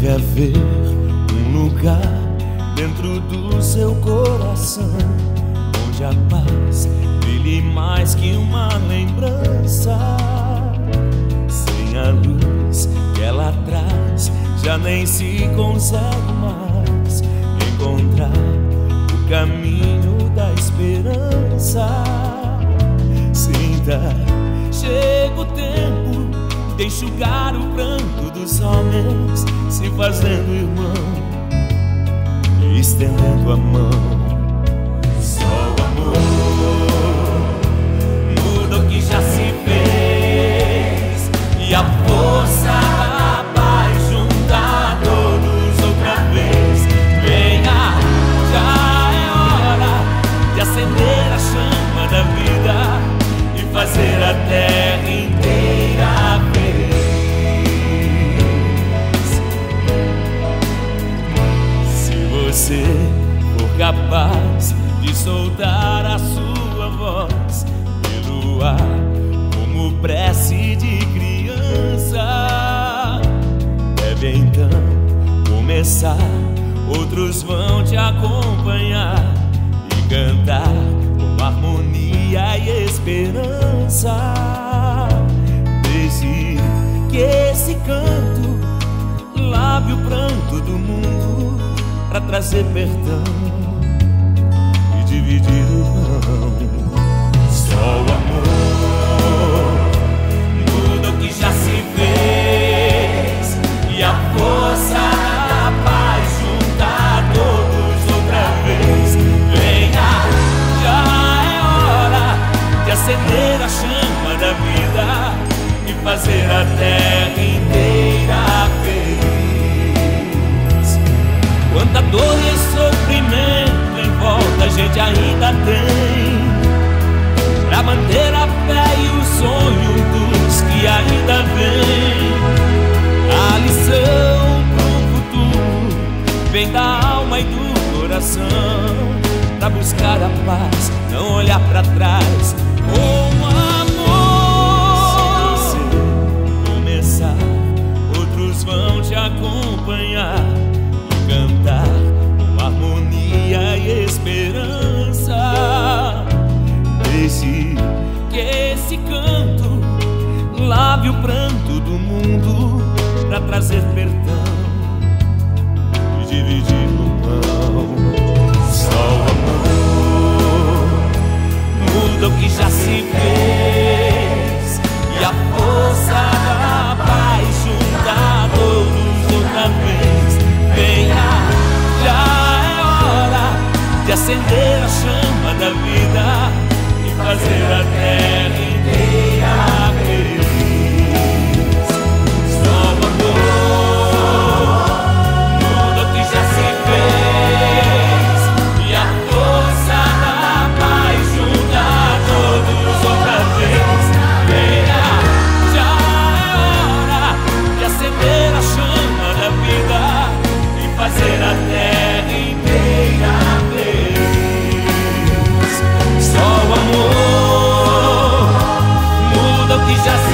Deve haver um lugar dentro do seu coração onde a paz brilhe mais que uma lembrança. Sem a luz que ela traz, já nem se consegue mais encontrar o caminho da esperança. Sinta, chega o tempo de enxugar o pranto dos homens, se fazendo irmão e estendendo a mão. Como prece de criança, deve então começar. Outros vão te acompanhar e cantar com harmonia e esperança. Desde que esse canto lave o pranto do mundo para trazer perdão e dividir o pão. Fé e o sonho dos que ainda vêm A lição pro futuro vem da alma e do coração Pra buscar a paz, não olhar pra trás Com amor Se você começar, outros vão te acompanhar e cantar com harmonia e esperança. Esse canto lave o pranto do mundo para trazer perdão e dividir o pão. Só o amor muda o que já se fez e a força da paz junta todos outra vez. Venha, já é hora de acender muda o que já